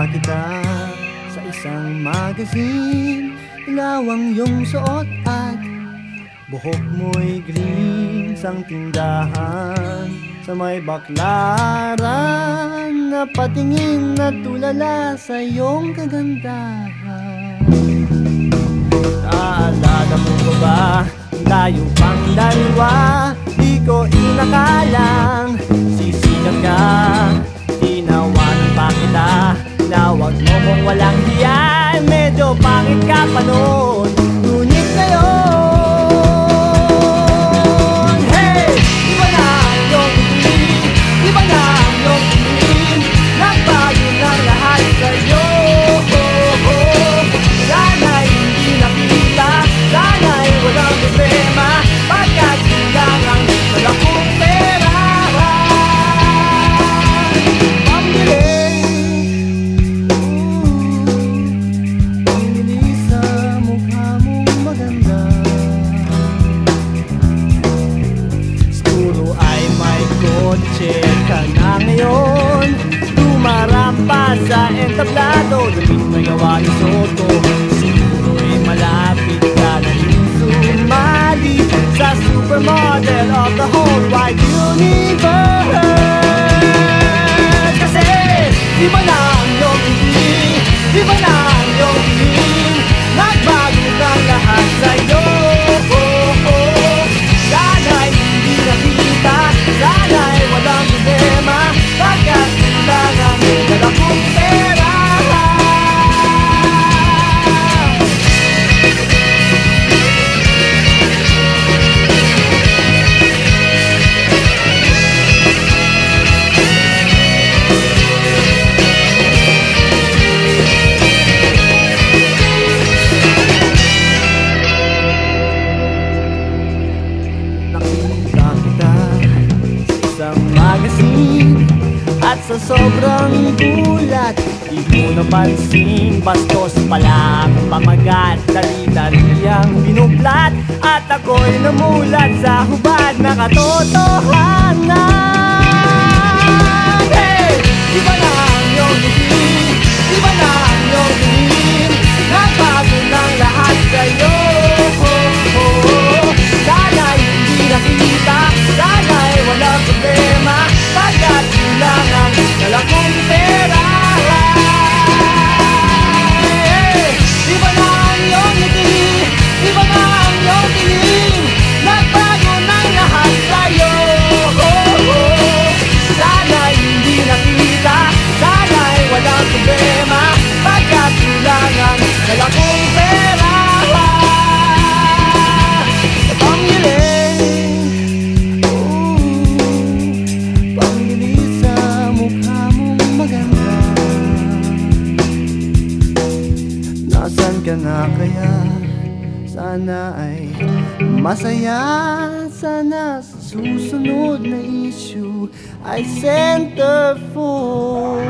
Kita sa isang magazine. Ilaw ang iyong suot at buhok mo'y green. Sang tindahan sa may baklaran Napatingin na tulala sa iyong kagandahan. Naalala mo ba ba? Tayo pang dalawa Di ko inakalang sisikat ka. Sa entablado Damit na gawa ni Soto. Siguro ay malapit ka na rin sumali Sa supermodel of the whole wide universe. Kasi iba na magazine At sa sobrang gulat Di mo napansin Bastos pala ang pamagat Dali-dali ang binublat At ako'y namulat sa hubad na katotohanan ka na kaya? Sana ay masaya Sana sa susunod na issue Ay centerfold